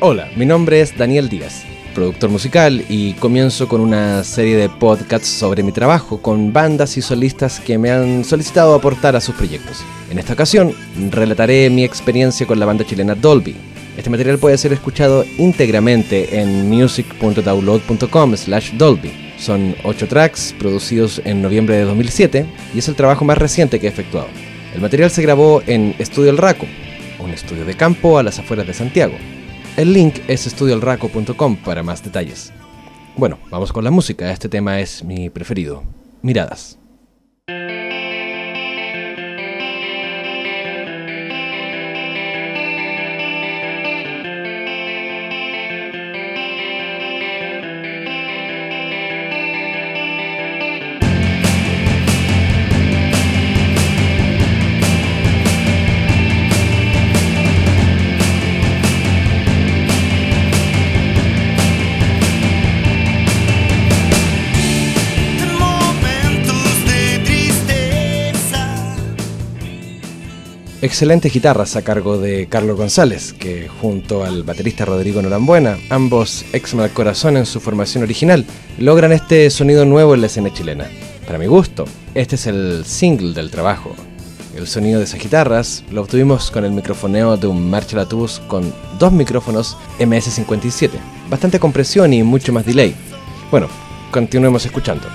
Hola, mi nombre es Daniel Díaz, productor musical y comienzo con una serie de podcasts sobre mi trabajo con bandas y solistas que me han solicitado aportar a sus proyectos. En esta ocasión, relataré mi experiencia con la banda chilena Dolby. Este material puede ser escuchado íntegramente en music.download.com slash Dolby. Son 8 tracks producidos en noviembre de 2007 y es el trabajo más reciente que he efectuado. El material se grabó en Estudio El Raco, un estudio de campo a las afueras de Santiago. El link es estudioelraco.com para más detalles. Bueno, vamos con la música. Este tema es mi preferido. Miradas. Excelentes guitarras a cargo de Carlos González, que junto al baterista Rodrigo Norambuena, ambos ex Corazón en su formación original, logran este sonido nuevo en la escena chilena. Para mi gusto, este es el single del trabajo. El sonido de esas guitarras lo obtuvimos con el microfoneo de un Marshall Atus con dos micrófonos MS57, bastante compresión y mucho más delay. Bueno, continuemos escuchando.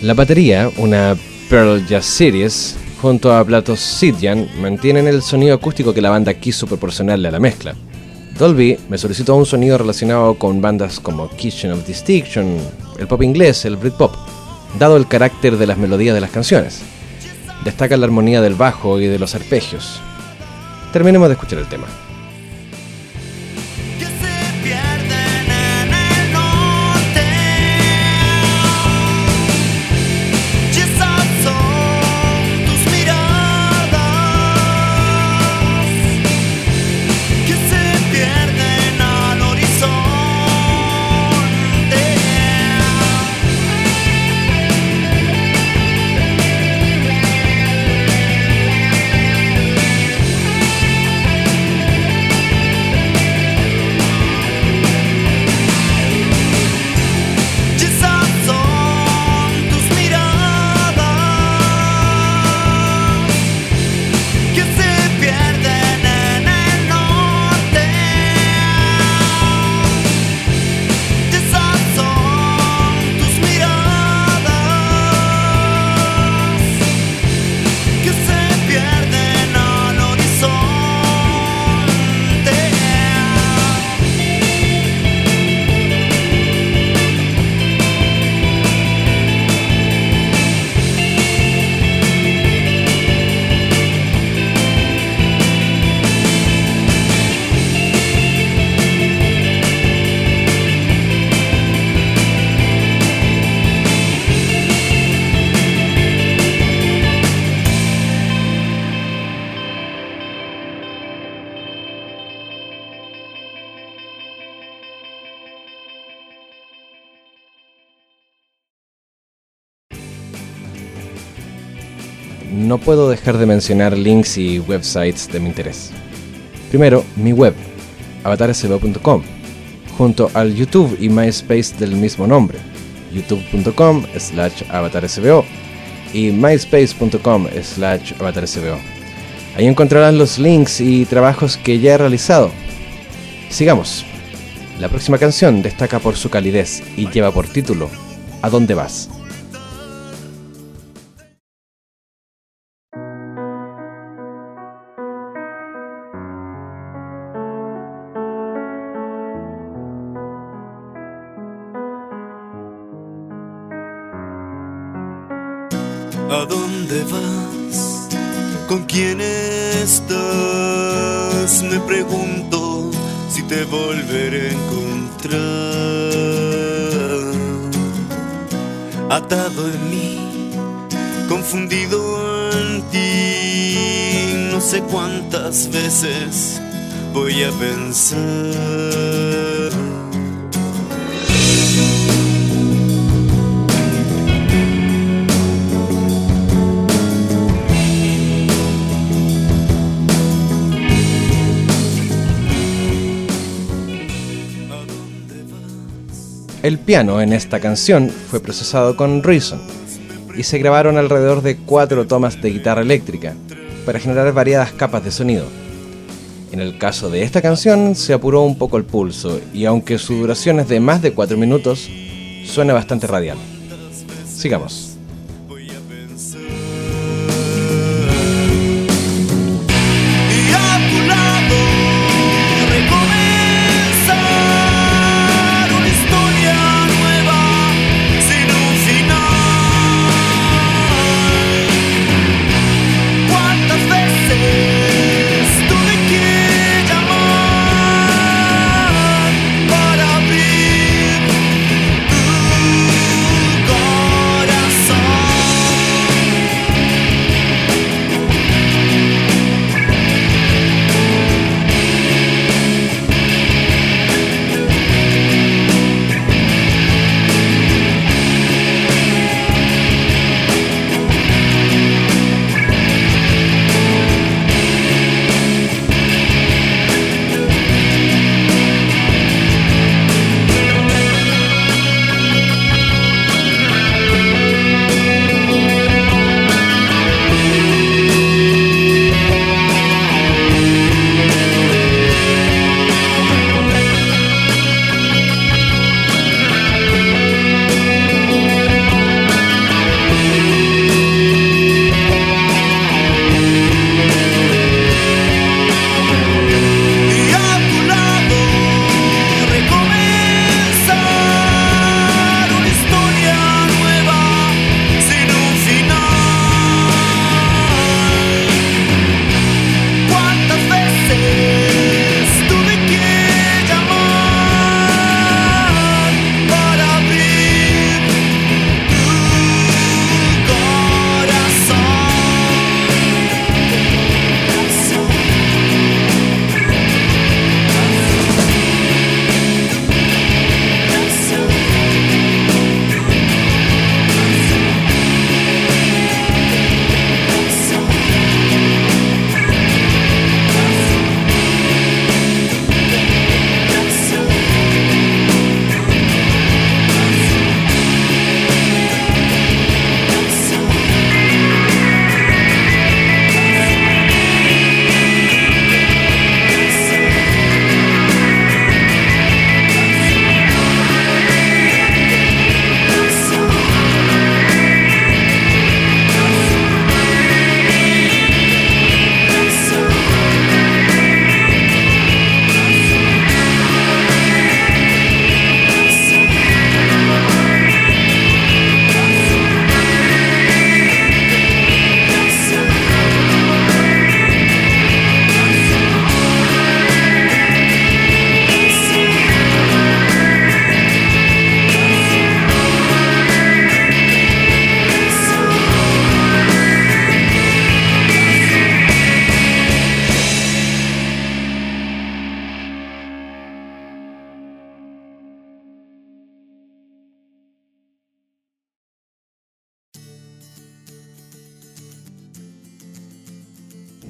La batería, una Pearl Jazz Series, junto a platos mantienen el sonido acústico que la banda quiso proporcionarle a la mezcla. Dolby me solicitó un sonido relacionado con bandas como Kitchen of Distinction, el pop inglés, el Britpop, dado el carácter de las melodías de las canciones. Destaca la armonía del bajo y de los arpegios. Terminemos de escuchar el tema. No puedo dejar de mencionar links y websites de mi interés. Primero, mi web, avatarsbo.com, junto al YouTube y MySpace del mismo nombre, youtube.com slash avatarsbo y myspace.com slash avatarsbo. Ahí encontrarás los links y trabajos que ya he realizado. Sigamos. La próxima canción destaca por su calidez y lleva por título ¿A dónde vas? ¿Con quién estás? Me pregunto si te volveré a encontrar. Atado en mí, confundido en ti, no sé cuántas veces voy a pensar. El piano en esta canción fue procesado con Reason y se grabaron alrededor de cuatro tomas de guitarra eléctrica para generar variadas capas de sonido. En el caso de esta canción se apuró un poco el pulso y aunque su duración es de más de 4 minutos, suena bastante radial. Sigamos.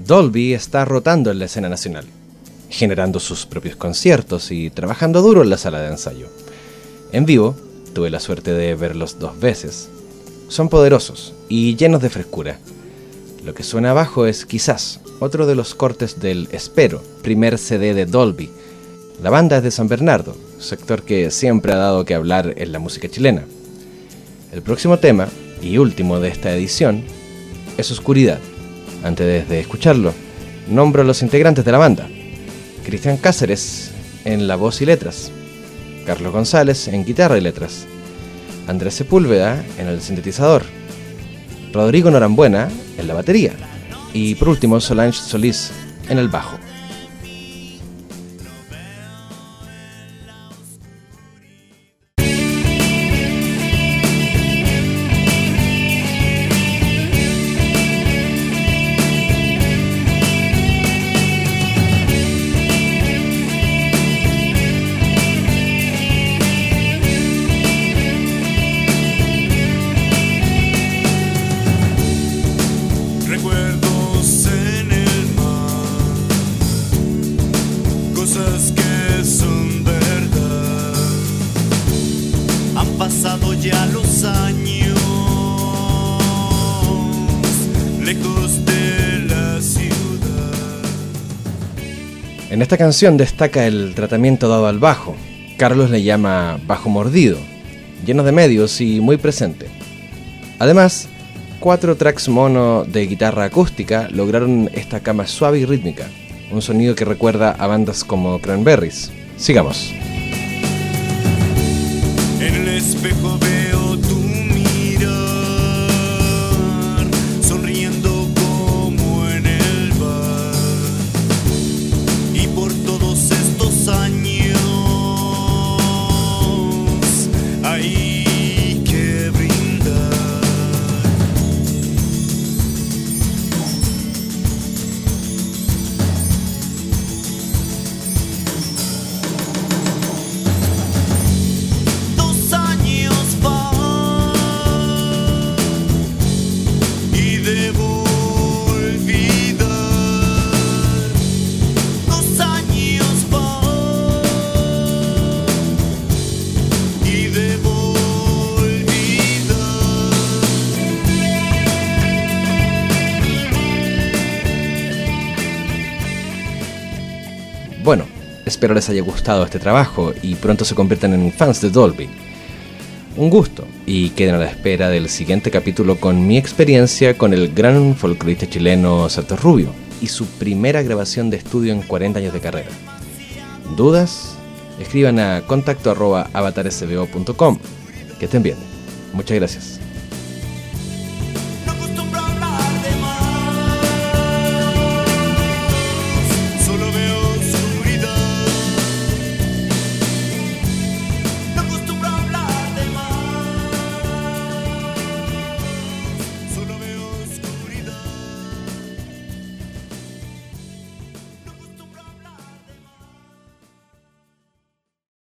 Dolby está rotando en la escena nacional, generando sus propios conciertos y trabajando duro en la sala de ensayo. En vivo, tuve la suerte de verlos dos veces. Son poderosos y llenos de frescura. Lo que suena abajo es quizás otro de los cortes del Espero, primer CD de Dolby. La banda es de San Bernardo, sector que siempre ha dado que hablar en la música chilena. El próximo tema, y último de esta edición, es Oscuridad antes de escucharlo, nombro a los integrantes de la banda. Cristian Cáceres en la voz y letras, Carlos González en guitarra y letras, Andrés Sepúlveda en el sintetizador, Rodrigo Norambuena en la batería y por último Solange Solís en el bajo. En esta canción destaca el tratamiento dado al bajo. Carlos le llama bajo mordido, lleno de medios y muy presente. Además, cuatro tracks mono de guitarra acústica lograron esta cama suave y rítmica, un sonido que recuerda a bandas como Cranberries. Sigamos. Bueno, espero les haya gustado este trabajo y pronto se conviertan en fans de Dolby. Un gusto y queden a la espera del siguiente capítulo con mi experiencia con el gran folclorista chileno Santos Rubio y su primera grabación de estudio en 40 años de carrera. ¿Dudas? Escriban a contacto arroba avatarsbo.com. Que estén bien. Muchas gracias.